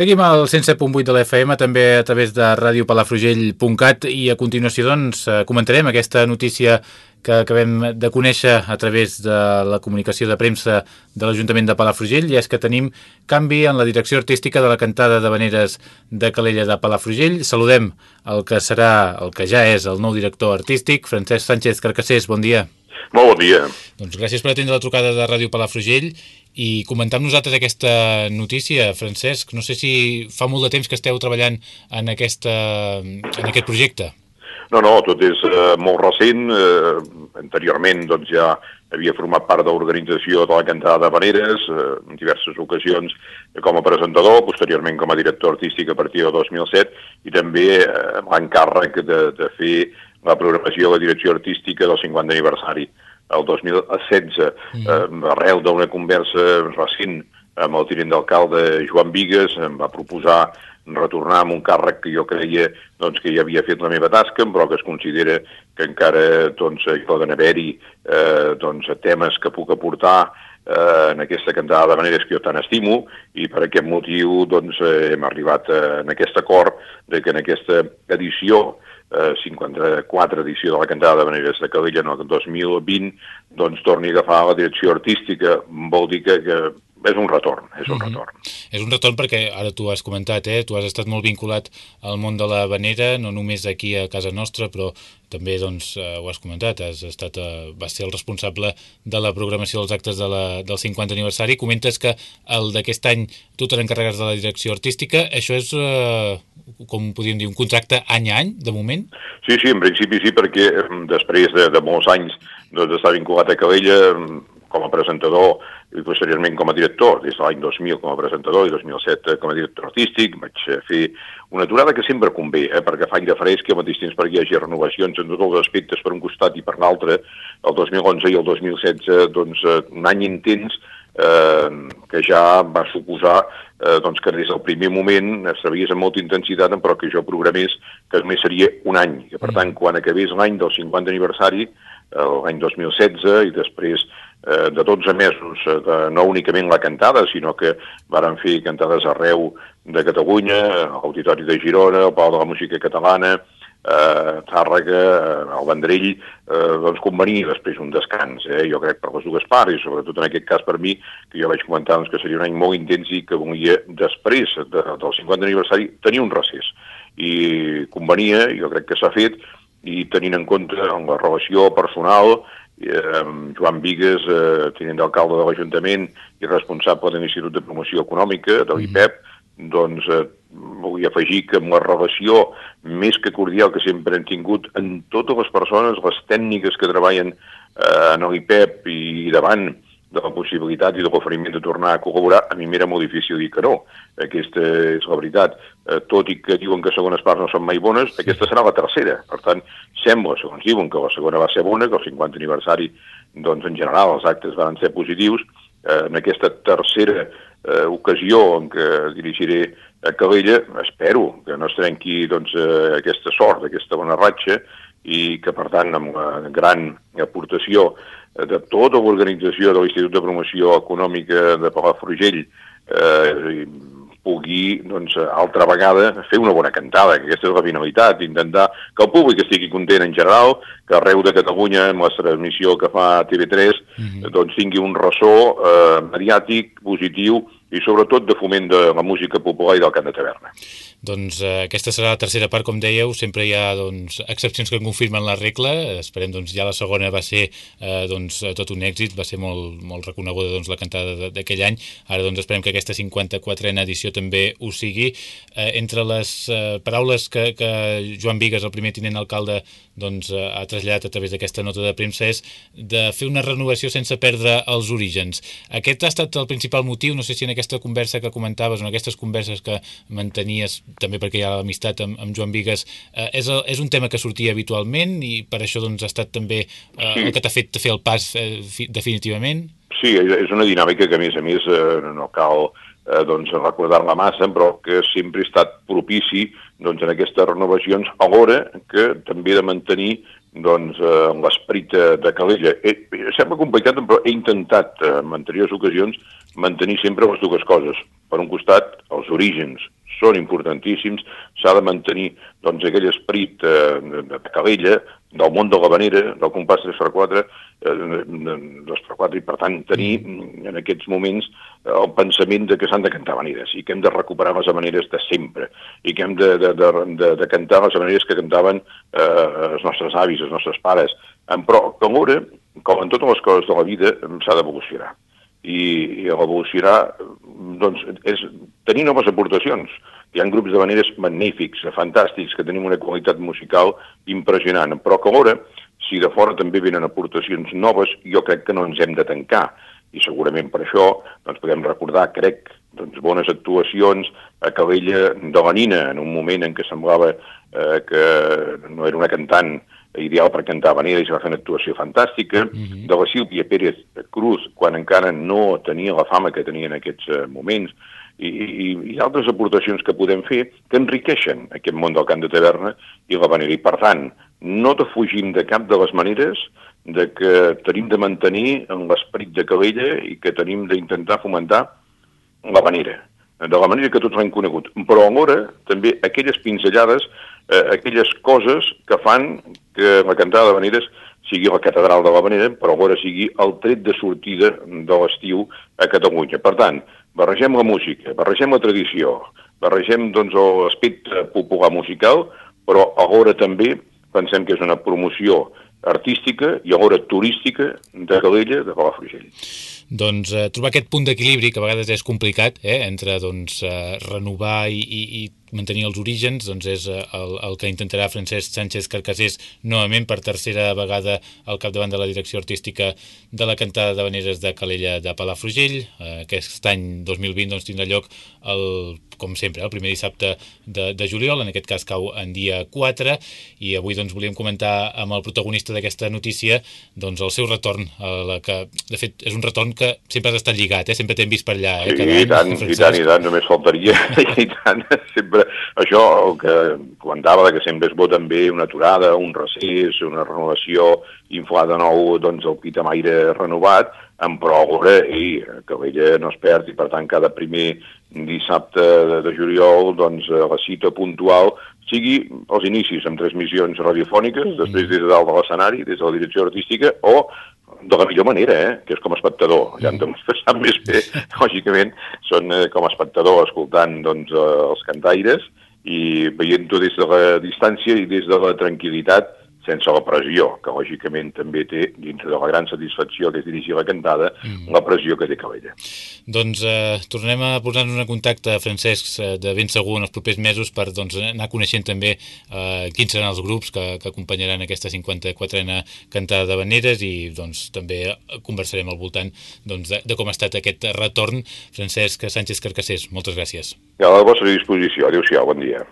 Seguim al 107.8 de l'FM, també a través de radiopalafrugell.cat i a continuació doncs eh, comentarem aquesta notícia que acabem de conèixer a través de la comunicació de premsa de l'Ajuntament de Palafrugell i és que tenim canvi en la direcció artística de la cantada de veneres de Calella de Palafrugell. Saludem el que serà, el que ja és el nou director artístic, Francesc Sánchez Carcassés, bon dia. Molt bon dia. Doncs gràcies per atendre la trucada de Ràdio Palafrugell i comentar amb nosaltres aquesta notícia, Francesc. No sé si fa molt de temps que esteu treballant en, aquesta, en aquest projecte. No, no, tot és eh, molt recent. Eh, anteriorment doncs, ja havia format part de l'organització de la cantada de Veneres eh, en diverses ocasions com a presentador, posteriorment com a director artístic a partir del 2007 i també eh, l'encàrrec de, de fer la programació i la direcció artística del 50 aniversari el 2016, mm. eh, arrel d'una conversa recent amb el tinent d'alcalde Joan Vigues, em va proposar retornar amb un càrrec que jo creia doncs, que ja havia fet la meva tasca, però que es considera que encara doncs, hi poden haver-hi eh, doncs, temes que puc aportar eh, en aquesta cantada de maneres que jo tant estimo i per aquest motiu doncs, eh, hem arribat eh, en aquest acord de que en aquesta edició eh, 54 edició de la cantada de Veneres de Calella en el 2020, doncs torni a agafar la direcció artística, vol dir que, que és un retorn, és un mm -hmm. retorn. És un retorn perquè, ara tu has comentat, eh, tu has estat molt vinculat al món de la vanera, no només aquí a casa nostra, però també doncs, eh, ho has comentat, has estat, eh, vas ser el responsable de la programació dels actes de la, del 50 aniversari. Comentes que el d'aquest any tu te n'encarregues de la direcció artística. Això és, eh, com podríem dir, un contracte any a any, de moment? Sí, sí, en principi sí, perquè després de, de molts anys doncs, d'estar vinculat a Calella com a presentador i posteriorment com a director, des de l'any 2000 com a presentador i 2007 com a director artístic, vaig fer una aturada que sempre convé, eh, perquè fa de fresc i al mateix temps perquè hi hagi renovacions en tots els aspectes per un costat i per l'altre, el 2011 i el 2016, doncs, eh, un any intens eh, que ja va suposar eh, doncs que des del primer moment sabies amb molta intensitat, però que jo programés que només seria un any, que per mm. tant, quan acabés l'any del 50 aniversari, l'any 2016, i després eh, de 12 mesos, eh, de, no únicament la cantada, sinó que varen fer cantades arreu de Catalunya, l'Auditori de Girona, el Pau de la Música Catalana, eh, Tàrrega, eh, el Vendrell, eh, doncs convenia després un descans, eh, jo crec per les dues parts, i sobretot en aquest cas per mi, que jo vaig comentar doncs, que seria un any molt intens i que volia, després de, del 50 aniversari, tenir un recés. I convenia, jo crec que s'ha fet, i tenint en compte la relació personal eh, Joan Vigues, eh, tinent d'alcalde de l'Ajuntament i responsable de l'Institut de Promoció Econòmica, de l'IPEP, mm. doncs eh, vull afegir que amb la relació més que cordial que sempre hem tingut en totes les persones, les tècniques que treballen eh, en l'IPEP i davant de la possibilitat i de l'oferiment de tornar a col·laborar, a mi m'era molt difícil dir que no. Aquesta és la veritat. Eh, tot i que diuen que segones parts no són mai bones, aquesta serà la tercera. Per tant, sembla, segons diuen, que la segona va ser bona, que el 50 aniversari, doncs, en general, els actes van ser positius. Eh, en aquesta tercera eh, ocasió en què dirigiré a Calella, espero que no es trenqui doncs, eh, aquesta sort, aquesta bona ratxa, i que, per tant, amb la gran aportació de tota l'organització de l'Institut de Promoció Econòmica de Palafrugell eh, pugui, doncs, altra vegada fer una bona cantada, que aquesta és la finalitat, intentar que el públic estigui content en general, que arreu de Catalunya, amb la transmissió que fa TV3, mm -hmm. doncs tingui un ressò eh, mediàtic, positiu, i sobretot de foment de la música popular i del cant de taverna. Doncs eh, aquesta serà la tercera part, com dèieu, sempre hi ha doncs, excepcions que confirmen la regla, esperem doncs ja la segona va ser eh, doncs, tot un èxit, va ser molt, molt reconeguda doncs, la cantada d'aquell any, ara doncs esperem que aquesta 54a edició també ho sigui. Eh, entre les eh, paraules que, que Joan Vigues, el primer tinent alcalde, doncs, eh, ha traslladat a través d'aquesta nota de premsa és de fer una renovació sense perdre els orígens. Aquest ha estat el principal motiu, no sé si en aquesta conversa que comentaves, o en aquestes converses que mantenies, també perquè hi ha l'amistat amb, amb Joan Vigues, eh, és, el, és un tema que sortia habitualment i per això doncs, ha estat també eh, el que t'ha fet fer el pas eh, definitivament? Sí, és una dinàmica que a més a més eh, no cal eh, doncs, recordar-la massa, però que sempre ha estat propici doncs, en aquestes renovacions, alhora que també de mantenir doncs, eh, l'esperit de Calella. Eh, sembla complicat, però he intentat eh, en anteriors ocasions mantenir sempre les dues coses. Per un costat, els orígens són importantíssims, s'ha de mantenir doncs, aquell esperit eh, de Calella, del món de la vanera, del compàs 3x4, eh, 2x4, i per tant tenir en aquests moments eh, el pensament de que s'han de cantar vaneres i que hem de recuperar les maneres de sempre i que hem de, de, de, de, de cantar les maneres que cantaven eh, els nostres avis, els nostres pares. Però, com ara, com en totes les coses de la vida, s'ha d'evolucionar i, i evolucionar doncs, és tenir noves aportacions. Hi ha grups de maneres magnífics, fantàstics, que tenim una qualitat musical impressionant, però que alhora, si de fora també venen aportacions noves, jo crec que no ens hem de tancar. I segurament per això doncs, podem recordar, crec, doncs, bones actuacions a Calella de la Nina, en un moment en què semblava eh, que no era una cantant ideal per cantar i va fer una actuació fantàstica, uh mhm. -huh. de la Sílvia Pérez Cruz, quan encara no tenia la fama que tenia en aquests uh, moments, i, i, i altres aportacions que podem fer que enriqueixen aquest món del cant de taverna i la vanera. I, per tant, no defugim de cap de les maneres de que tenim de mantenir en l'esperit de Calella i que tenim d'intentar fomentar la vanera, de la manera que tots l'hem conegut. Però alhora també aquelles pinzellades eh, aquelles coses que fan que la cantada de Vaneres sigui la catedral de la Vanera, però alhora sigui el tret de sortida de l'estiu a Catalunya. Per tant, barregem la música, barregem la tradició, barregem doncs, l'aspecte popular musical, però alhora també pensem que és una promoció artística i alhora turística de Calella, de Palafrugell. Doncs eh, trobar aquest punt d'equilibri, que a vegades és complicat, eh, entre doncs, eh, renovar i, i, i mantenir els orígens doncs és eh, el, el que intentarà Francesc Sánchez Carcassés novament per tercera vegada al capdavant de la direcció artística de la cantada de veneres de Calella de Palafrugell. Eh, aquest any 2020 doncs, tindrà lloc el, com sempre, el primer dissabte de, de juliol, en aquest cas cau en dia 4, i avui doncs, volíem comentar amb el protagonista d'aquesta notícia doncs, el seu retorn, a la que, de fet, és un retorn que sempre has estat lligat, eh? sempre t'hem vist per allà. Eh? Sí, Cada i, any, tant, i tant, i tant, només faltaria, i tant, sempre sempre això el que comentava que sempre es vota també una aturada, un recés, una renovació, inflar de nou doncs, el pitamaire renovat, en prògora i que l'ella no es perd i per tant cada primer dissabte de, de juliol doncs, la cita puntual sigui els inicis amb transmissions radiofòniques, després des de dalt de l'escenari, des de la direcció artística, o de la millor manera, eh? que és com a espectador. Ja hem de passar més bé, lògicament, són eh, com a espectador escoltant doncs, eh, els cantaires i veient-ho des de la distància i des de la tranquil·litat sense la pressió, que lògicament també té, dintre de la gran satisfacció que és dirigir la cantada, mm. la pressió que té Calella. Doncs eh, tornem a posar-nos en contacte, Francesc, eh, de ben segur en els propers mesos per doncs, anar coneixent també eh, quins seran els grups que, que acompanyaran aquesta 54a cantada de Veneres i doncs, també conversarem al voltant doncs, de, de com ha estat aquest retorn. Francesc Sánchez Carcassés, moltes gràcies. Ja, a la vostra disposició. Adéu-siau, bon dia.